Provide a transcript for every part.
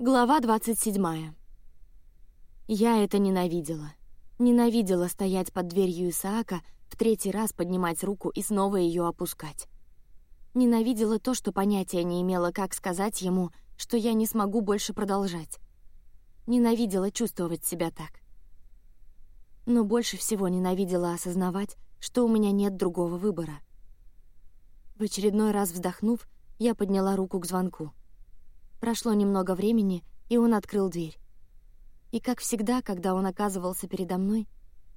Глава 27. Я это ненавидела. Ненавидела стоять под дверью Исаака, в третий раз поднимать руку и снова ее опускать. Ненавидела то, что понятия не имела, как сказать ему, что я не смогу больше продолжать. Ненавидела чувствовать себя так. Но больше всего ненавидела осознавать, что у меня нет другого выбора. В очередной раз вздохнув, я подняла руку к звонку — Прошло немного времени, и он открыл дверь. И как всегда, когда он оказывался передо мной,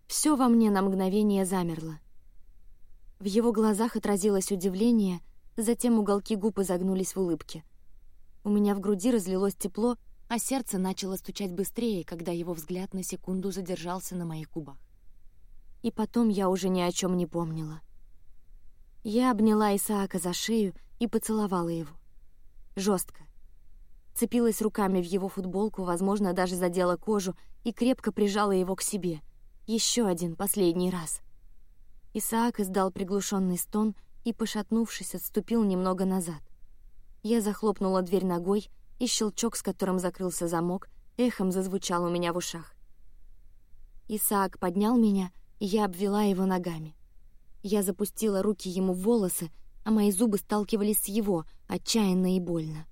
все во мне на мгновение замерло. В его глазах отразилось удивление, затем уголки губ изогнулись в улыбке. У меня в груди разлилось тепло, а сердце начало стучать быстрее, когда его взгляд на секунду задержался на моих губах. И потом я уже ни о чем не помнила. Я обняла Исаака за шею и поцеловала его. жестко, цепилась руками в его футболку, возможно, даже задела кожу и крепко прижала его к себе. Еще один, последний раз. Исаак издал приглушенный стон и, пошатнувшись, отступил немного назад. Я захлопнула дверь ногой, и щелчок, с которым закрылся замок, эхом зазвучал у меня в ушах. Исаак поднял меня, и я обвела его ногами. Я запустила руки ему в волосы, а мои зубы сталкивались с его, отчаянно и больно.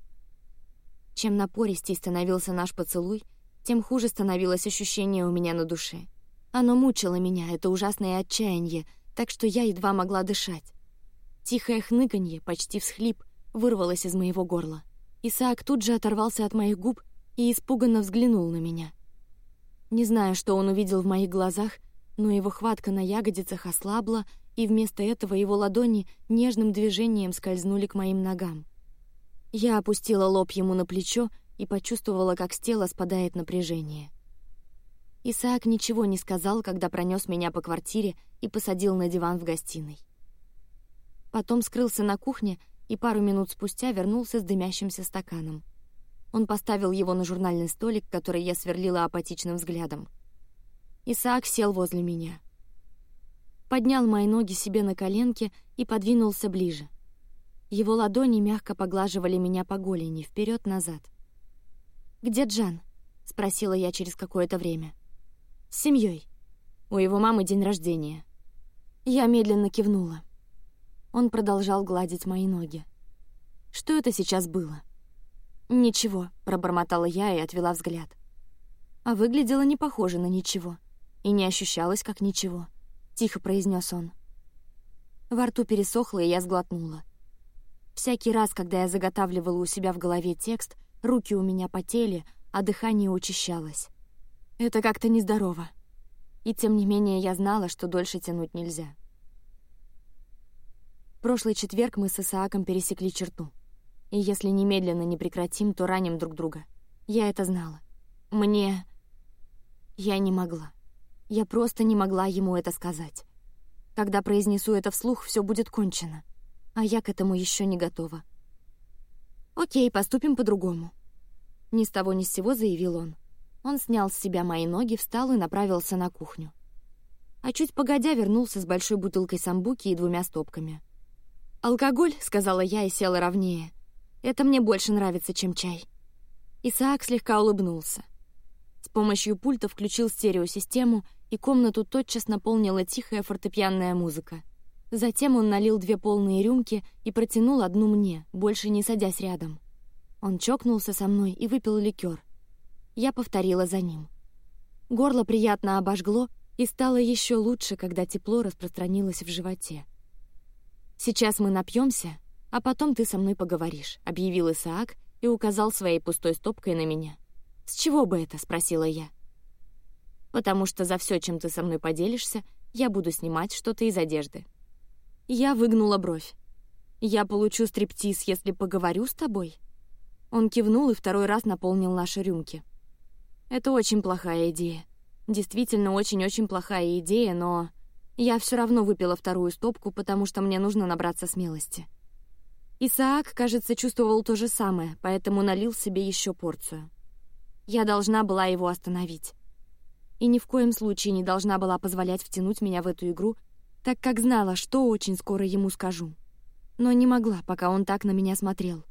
Чем напористей становился наш поцелуй, тем хуже становилось ощущение у меня на душе. Оно мучило меня, это ужасное отчаяние, так что я едва могла дышать. Тихое хныканье, почти всхлип, вырвалось из моего горла. Исаак тут же оторвался от моих губ и испуганно взглянул на меня. Не знаю, что он увидел в моих глазах, но его хватка на ягодицах ослабла, и вместо этого его ладони нежным движением скользнули к моим ногам. Я опустила лоб ему на плечо и почувствовала, как с тела спадает напряжение. Исаак ничего не сказал, когда пронес меня по квартире и посадил на диван в гостиной. Потом скрылся на кухне и пару минут спустя вернулся с дымящимся стаканом. Он поставил его на журнальный столик, который я сверлила апатичным взглядом. Исаак сел возле меня, поднял мои ноги себе на коленки и подвинулся ближе. Его ладони мягко поглаживали меня по голени вперед-назад. Где Джан? – спросила я через какое-то время. С семьей. У его мамы день рождения. Я медленно кивнула. Он продолжал гладить мои ноги. Что это сейчас было? Ничего, пробормотала я и отвела взгляд. А выглядело не похоже на ничего и не ощущалось как ничего. Тихо произнес он. Во рту пересохло, и я сглотнула. Всякий раз, когда я заготавливала у себя в голове текст, руки у меня потели, а дыхание учащалось. Это как-то нездорово. И тем не менее я знала, что дольше тянуть нельзя. Прошлый четверг мы с Исааком пересекли черту. И если немедленно не прекратим, то раним друг друга. Я это знала. Мне... Я не могла. Я просто не могла ему это сказать. Когда произнесу это вслух, все будет кончено а я к этому еще не готова. Окей, поступим по-другому. Ни с того ни с сего заявил он. Он снял с себя мои ноги, встал и направился на кухню. А чуть погодя вернулся с большой бутылкой самбуки и двумя стопками. Алкоголь, сказала я и села ровнее. Это мне больше нравится, чем чай. Исаак слегка улыбнулся. С помощью пульта включил стереосистему, и комнату тотчас наполнила тихая фортепианная музыка. Затем он налил две полные рюмки и протянул одну мне, больше не садясь рядом. Он чокнулся со мной и выпил ликер. Я повторила за ним. Горло приятно обожгло и стало еще лучше, когда тепло распространилось в животе. Сейчас мы напьемся, а потом ты со мной поговоришь, объявил Исаак и указал своей пустой стопкой на меня. С чего бы это? спросила я. Потому что за все, чем ты со мной поделишься, я буду снимать что-то из одежды. Я выгнула бровь. Я получу стриптиз, если поговорю с тобой. Он кивнул и второй раз наполнил наши рюмки. Это очень плохая идея. Действительно, очень-очень плохая идея, но я все равно выпила вторую стопку, потому что мне нужно набраться смелости. Исаак, кажется, чувствовал то же самое, поэтому налил себе еще порцию. Я должна была его остановить, и ни в коем случае не должна была позволять втянуть меня в эту игру так как знала, что очень скоро ему скажу. Но не могла, пока он так на меня смотрел.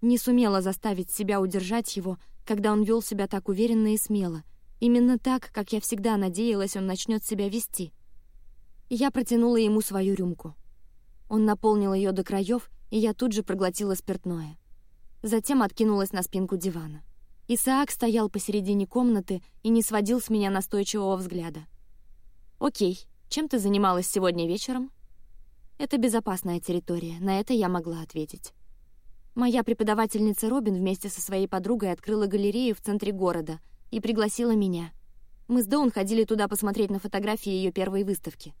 Не сумела заставить себя удержать его, когда он вел себя так уверенно и смело, именно так, как я всегда надеялась, он начнет себя вести. Я протянула ему свою рюмку. Он наполнил ее до краев, и я тут же проглотила спиртное. Затем откинулась на спинку дивана. Исаак стоял посередине комнаты и не сводил с меня настойчивого взгляда. «Окей, чем ты занималась сегодня вечером?» «Это безопасная территория, на это я могла ответить». Моя преподавательница Робин вместе со своей подругой открыла галерею в центре города и пригласила меня. Мы с Доун ходили туда посмотреть на фотографии ее первой выставки.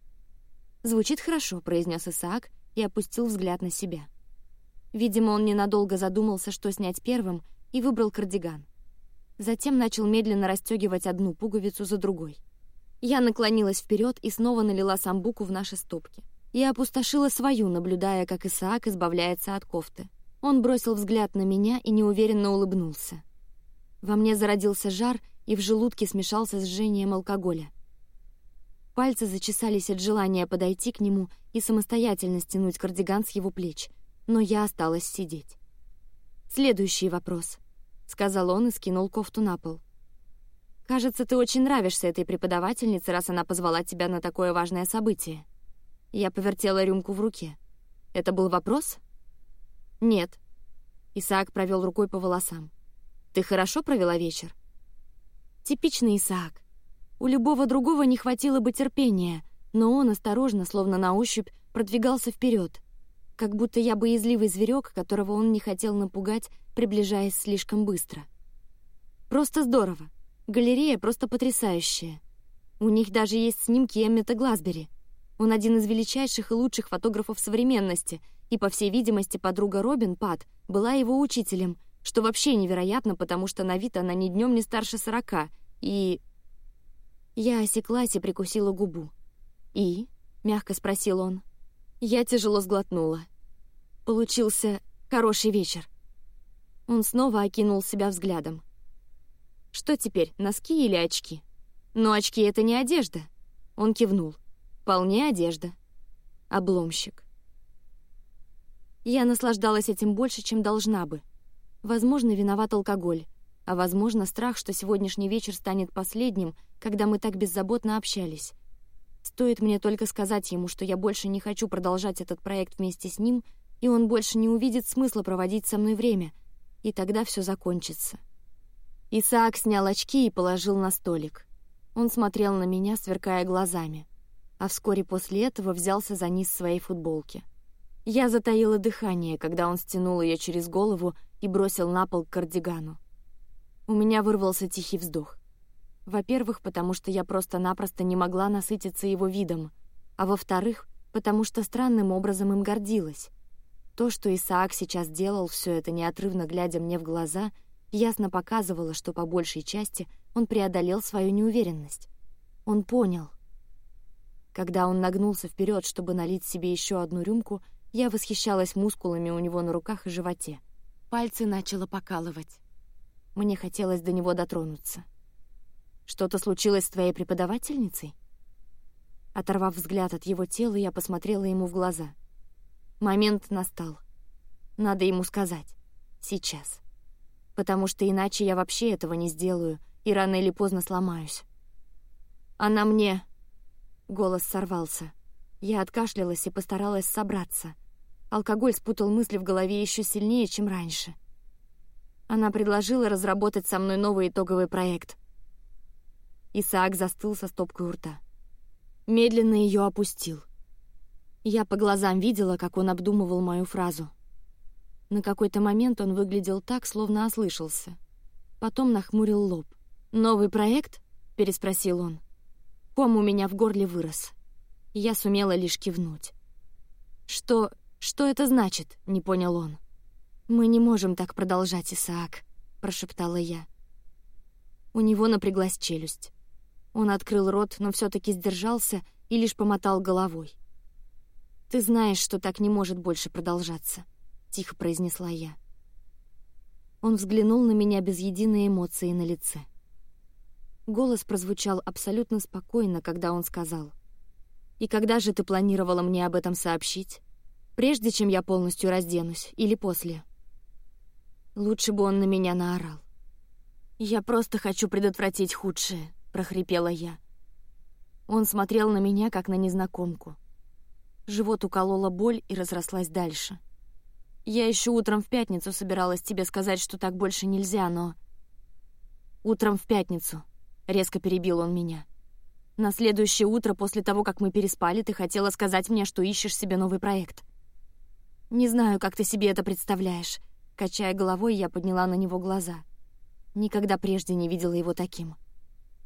«Звучит хорошо», — произнес Исаак и опустил взгляд на себя. Видимо, он ненадолго задумался, что снять первым, и выбрал кардиган. Затем начал медленно расстегивать одну пуговицу за другой. Я наклонилась вперед и снова налила самбуку в наши стопки. Я опустошила свою, наблюдая, как Исаак избавляется от кофты. Он бросил взгляд на меня и неуверенно улыбнулся. Во мне зародился жар, и в желудке смешался с жжением алкоголя. Пальцы зачесались от желания подойти к нему и самостоятельно стянуть кардиган с его плеч, но я осталась сидеть. «Следующий вопрос», — сказал он и скинул кофту на пол. «Кажется, ты очень нравишься этой преподавательнице, раз она позвала тебя на такое важное событие». Я повертела рюмку в руке. «Это был вопрос?» «Нет». Исаак провел рукой по волосам. «Ты хорошо провела вечер?» Типичный Исаак. У любого другого не хватило бы терпения, но он осторожно, словно на ощупь, продвигался вперед, как будто я боязливый зверек, которого он не хотел напугать, приближаясь слишком быстро. Просто здорово. Галерея просто потрясающая. У них даже есть снимки Эммета Глазбери. Он один из величайших и лучших фотографов современности, и, по всей видимости, подруга Робин, Пат, была его учителем, что вообще невероятно, потому что на вид она ни днем не старше сорока, и... Я осеклась и прикусила губу. «И?» — мягко спросил он. Я тяжело сглотнула. Получился хороший вечер. Он снова окинул себя взглядом. «Что теперь, носки или очки?» «Но очки — это не одежда». Он кивнул. «Вполне одежда. Обломщик». Я наслаждалась этим больше, чем должна бы. Возможно, виноват алкоголь, а возможно, страх, что сегодняшний вечер станет последним, когда мы так беззаботно общались. Стоит мне только сказать ему, что я больше не хочу продолжать этот проект вместе с ним, и он больше не увидит смысла проводить со мной время, и тогда все закончится. Исаак снял очки и положил на столик. Он смотрел на меня, сверкая глазами, а вскоре после этого взялся за низ своей футболки. Я затаила дыхание, когда он стянул ее через голову и бросил на пол к кардигану. У меня вырвался тихий вздох. Во-первых, потому что я просто-напросто не могла насытиться его видом, а во-вторых, потому что странным образом им гордилась. То, что Исаак сейчас делал, все это неотрывно глядя мне в глаза, ясно показывало, что по большей части он преодолел свою неуверенность. Он понял. Когда он нагнулся вперед, чтобы налить себе еще одну рюмку, я восхищалась мускулами у него на руках и животе. Пальцы начало покалывать. Мне хотелось до него дотронуться. «Что-то случилось с твоей преподавательницей?» Оторвав взгляд от его тела, я посмотрела ему в глаза. Момент настал. Надо ему сказать. Сейчас. Потому что иначе я вообще этого не сделаю, и рано или поздно сломаюсь. Она мне... Голос сорвался. Я откашлялась и постаралась собраться. Алкоголь спутал мысли в голове еще сильнее, чем раньше. Она предложила разработать со мной новый итоговый проект. Исаак застыл со стопкой у рта. Медленно ее опустил. Я по глазам видела, как он обдумывал мою фразу. На какой-то момент он выглядел так, словно ослышался. Потом нахмурил лоб. «Новый проект?» — переспросил он. Ком у меня в горле вырос. Я сумела лишь кивнуть. «Что... что это значит?» — не понял он. «Мы не можем так продолжать, Исаак», — прошептала я. У него напряглась челюсть. Он открыл рот, но все таки сдержался и лишь помотал головой. «Ты знаешь, что так не может больше продолжаться», — тихо произнесла я. Он взглянул на меня без единой эмоции на лице. Голос прозвучал абсолютно спокойно, когда он сказал. «И когда же ты планировала мне об этом сообщить? Прежде чем я полностью разденусь или после?» Лучше бы он на меня наорал. «Я просто хочу предотвратить худшее», — прохрипела я. Он смотрел на меня, как на незнакомку. Живот уколола боль и разрослась дальше. Я еще утром в пятницу собиралась тебе сказать, что так больше нельзя, но... Утром в пятницу. Резко перебил он меня. На следующее утро, после того, как мы переспали, ты хотела сказать мне, что ищешь себе новый проект. Не знаю, как ты себе это представляешь. Качая головой, я подняла на него глаза. Никогда прежде не видела его таким.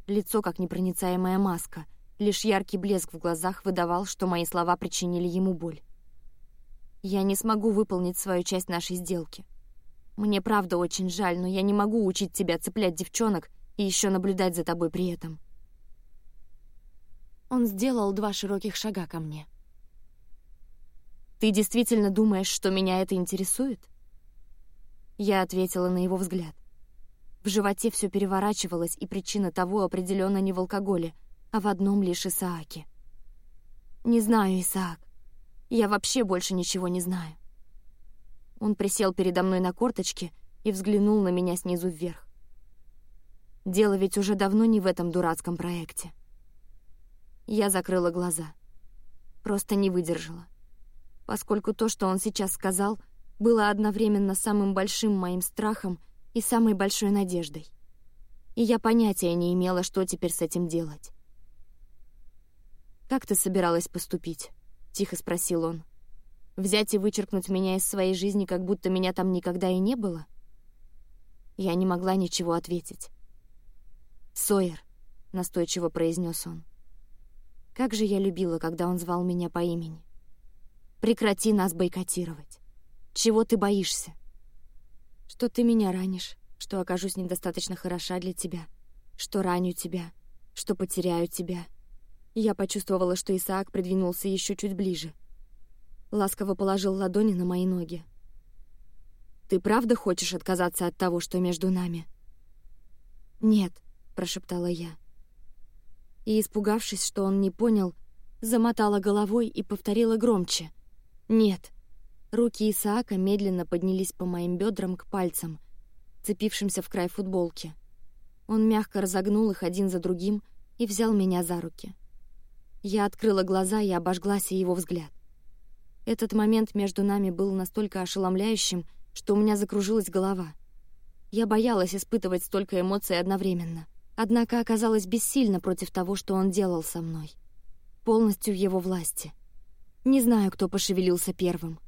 Лицо, как непроницаемая маска. Лишь яркий блеск в глазах выдавал, что мои слова причинили ему боль. Я не смогу выполнить свою часть нашей сделки. Мне правда очень жаль, но я не могу учить тебя цеплять девчонок и еще наблюдать за тобой при этом. Он сделал два широких шага ко мне. «Ты действительно думаешь, что меня это интересует?» Я ответила на его взгляд. В животе все переворачивалось, и причина того определенно не в алкоголе, а в одном лишь Исааке. «Не знаю, Исаак. Я вообще больше ничего не знаю». Он присел передо мной на корточки и взглянул на меня снизу вверх. Дело ведь уже давно не в этом дурацком проекте. Я закрыла глаза. Просто не выдержала. Поскольку то, что он сейчас сказал, было одновременно самым большим моим страхом и самой большой надеждой. И я понятия не имела, что теперь с этим делать. «Как ты собиралась поступить?» — тихо спросил он. «Взять и вычеркнуть меня из своей жизни, как будто меня там никогда и не было?» Я не могла ничего ответить. «Сойер», — настойчиво произнес он. Как же я любила, когда он звал меня по имени. Прекрати нас бойкотировать. Чего ты боишься? Что ты меня ранишь, что окажусь недостаточно хороша для тебя, что раню тебя, что потеряю тебя. Я почувствовала, что Исаак придвинулся еще чуть ближе. Ласково положил ладони на мои ноги. «Ты правда хочешь отказаться от того, что между нами?» «Нет», — прошептала я. И, испугавшись, что он не понял, замотала головой и повторила громче. «Нет». Руки Исаака медленно поднялись по моим бедрам к пальцам, цепившимся в край футболки. Он мягко разогнул их один за другим и взял меня за руки. Я открыла глаза и обожглась его взгляд. Этот момент между нами был настолько ошеломляющим, что у меня закружилась голова. Я боялась испытывать столько эмоций одновременно однако оказалась бессильна против того, что он делал со мной. Полностью в его власти. Не знаю, кто пошевелился первым.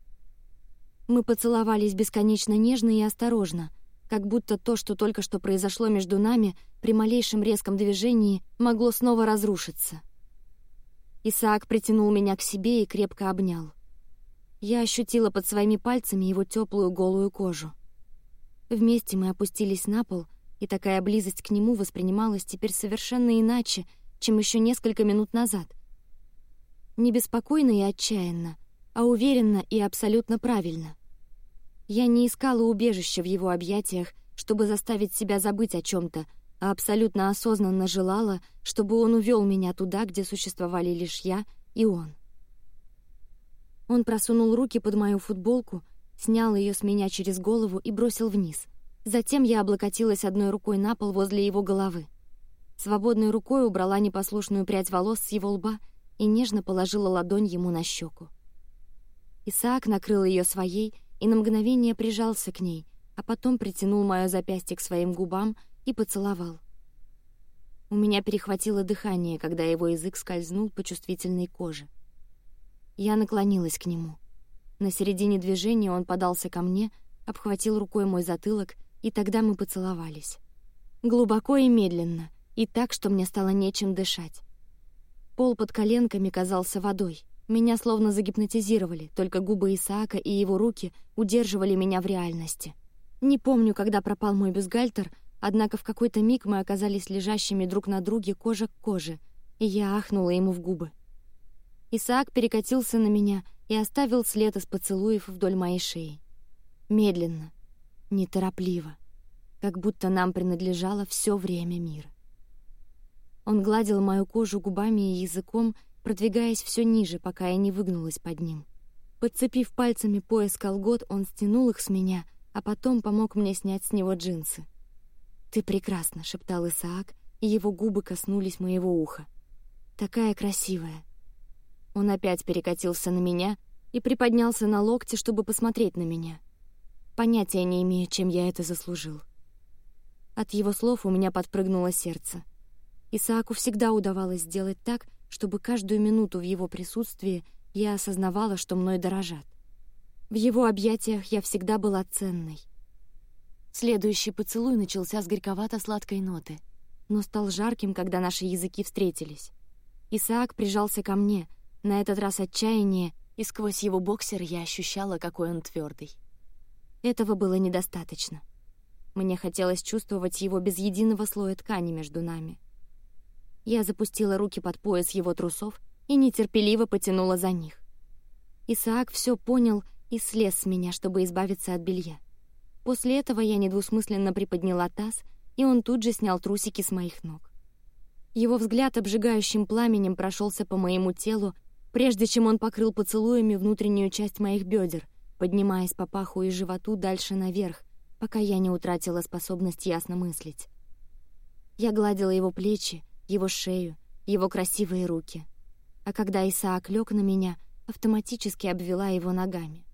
Мы поцеловались бесконечно нежно и осторожно, как будто то, что только что произошло между нами, при малейшем резком движении могло снова разрушиться. Исаак притянул меня к себе и крепко обнял. Я ощутила под своими пальцами его теплую голую кожу. Вместе мы опустились на пол — и такая близость к нему воспринималась теперь совершенно иначе, чем еще несколько минут назад. Не беспокойно и отчаянно, а уверенно и абсолютно правильно. Я не искала убежища в его объятиях, чтобы заставить себя забыть о чем-то, а абсолютно осознанно желала, чтобы он увел меня туда, где существовали лишь я и он. Он просунул руки под мою футболку, снял ее с меня через голову и бросил вниз — Затем я облокотилась одной рукой на пол возле его головы. Свободной рукой убрала непослушную прядь волос с его лба и нежно положила ладонь ему на щеку. Исаак накрыл ее своей и на мгновение прижался к ней, а потом притянул мое запястье к своим губам и поцеловал. У меня перехватило дыхание, когда его язык скользнул по чувствительной коже. Я наклонилась к нему. На середине движения он подался ко мне, обхватил рукой мой затылок и тогда мы поцеловались. Глубоко и медленно, и так, что мне стало нечем дышать. Пол под коленками казался водой. Меня словно загипнотизировали, только губы Исаака и его руки удерживали меня в реальности. Не помню, когда пропал мой бюстгальтер, однако в какой-то миг мы оказались лежащими друг на друге кожа к коже, и я ахнула ему в губы. Исаак перекатился на меня и оставил след из поцелуев вдоль моей шеи. Медленно, неторопливо, как будто нам принадлежало все время мира. Он гладил мою кожу губами и языком, продвигаясь все ниже, пока я не выгнулась под ним. Подцепив пальцами пояс колгот, он стянул их с меня, а потом помог мне снять с него джинсы. «Ты прекрасна», — шептал Исаак, и его губы коснулись моего уха. «Такая красивая». Он опять перекатился на меня и приподнялся на локте, чтобы посмотреть на меня. Понятия не имею, чем я это заслужил. От его слов у меня подпрыгнуло сердце. Исааку всегда удавалось сделать так, чтобы каждую минуту в его присутствии я осознавала, что мной дорожат. В его объятиях я всегда была ценной. Следующий поцелуй начался с горьковато-сладкой ноты, но стал жарким, когда наши языки встретились. Исаак прижался ко мне, на этот раз отчаяние, и сквозь его боксер я ощущала, какой он твердый. Этого было недостаточно. Мне хотелось чувствовать его без единого слоя ткани между нами. Я запустила руки под пояс его трусов и нетерпеливо потянула за них. Исаак все понял и слез с меня, чтобы избавиться от белья. После этого я недвусмысленно приподняла таз, и он тут же снял трусики с моих ног. Его взгляд обжигающим пламенем прошелся по моему телу, прежде чем он покрыл поцелуями внутреннюю часть моих бедер, поднимаясь по паху и животу дальше наверх, пока я не утратила способность ясно мыслить. Я гладила его плечи, его шею, его красивые руки. А когда Исаак лег на меня, автоматически обвела его ногами.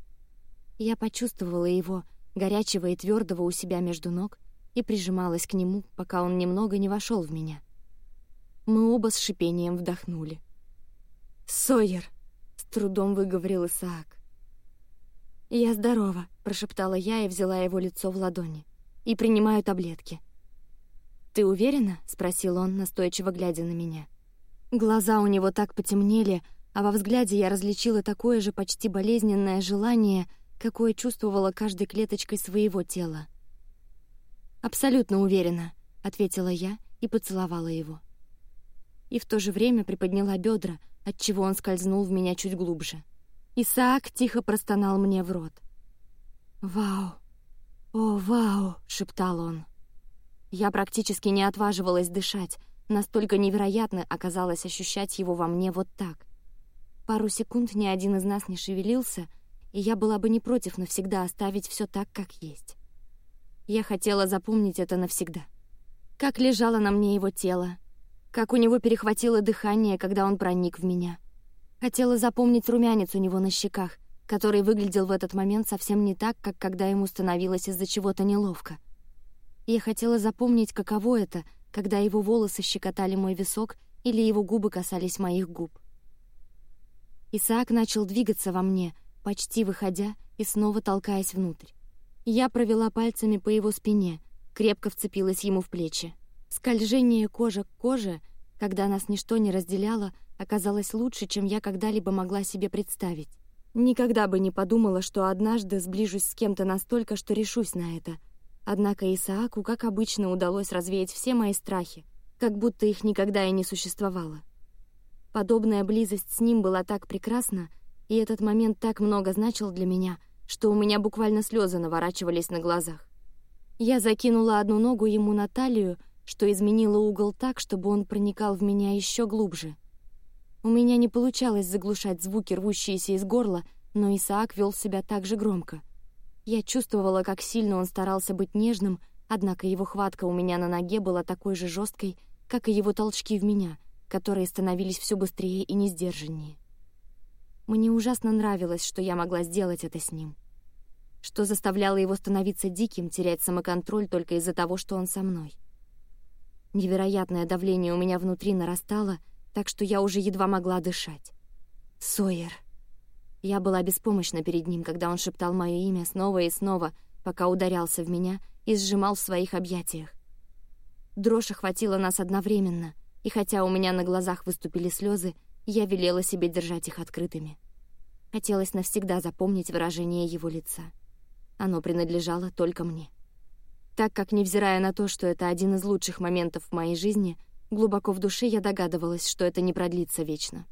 Я почувствовала его, горячего и твердого у себя между ног, и прижималась к нему, пока он немного не вошел в меня. Мы оба с шипением вдохнули. «Сойер!» — с трудом выговорил Исаак. «Я здорова», — прошептала я и взяла его лицо в ладони. «И принимаю таблетки». «Ты уверена?» — спросил он, настойчиво глядя на меня. Глаза у него так потемнели, а во взгляде я различила такое же почти болезненное желание, какое чувствовала каждой клеточкой своего тела. «Абсолютно уверена», — ответила я и поцеловала его. И в то же время приподняла бедра, отчего он скользнул в меня чуть глубже. Исаак тихо простонал мне в рот. «Вау! О, вау!» — шептал он. Я практически не отваживалась дышать, настолько невероятно оказалось ощущать его во мне вот так. Пару секунд ни один из нас не шевелился, и я была бы не против навсегда оставить все так, как есть. Я хотела запомнить это навсегда. Как лежало на мне его тело, как у него перехватило дыхание, когда он проник в меня — Хотела запомнить румянец у него на щеках, который выглядел в этот момент совсем не так, как когда ему становилось из-за чего-то неловко. Я хотела запомнить, каково это, когда его волосы щекотали мой висок или его губы касались моих губ. Исаак начал двигаться во мне, почти выходя и снова толкаясь внутрь. Я провела пальцами по его спине, крепко вцепилась ему в плечи. Скольжение кожа к коже, когда нас ничто не разделяло, оказалось лучше, чем я когда-либо могла себе представить. Никогда бы не подумала, что однажды сближусь с кем-то настолько, что решусь на это. Однако Исааку, как обычно, удалось развеять все мои страхи, как будто их никогда и не существовало. Подобная близость с ним была так прекрасна, и этот момент так много значил для меня, что у меня буквально слезы наворачивались на глазах. Я закинула одну ногу ему на талию, что изменило угол так, чтобы он проникал в меня еще глубже. У меня не получалось заглушать звуки, рвущиеся из горла, но Исаак вел себя так же громко. Я чувствовала, как сильно он старался быть нежным, однако его хватка у меня на ноге была такой же жесткой, как и его толчки в меня, которые становились все быстрее и несдержаннее. Мне ужасно нравилось, что я могла сделать это с ним. Что заставляло его становиться диким, терять самоконтроль только из-за того, что он со мной. Невероятное давление у меня внутри нарастало — так что я уже едва могла дышать. Сойер. Я была беспомощна перед ним, когда он шептал мое имя снова и снова, пока ударялся в меня и сжимал в своих объятиях. Дрожь охватила нас одновременно, и хотя у меня на глазах выступили слезы, я велела себе держать их открытыми. Хотелось навсегда запомнить выражение его лица. Оно принадлежало только мне. Так как, невзирая на то, что это один из лучших моментов в моей жизни — Глубоко в душе я догадывалась, что это не продлится вечно.